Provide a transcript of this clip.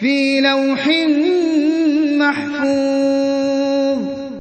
في لوح محفوظ.